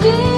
Jesus.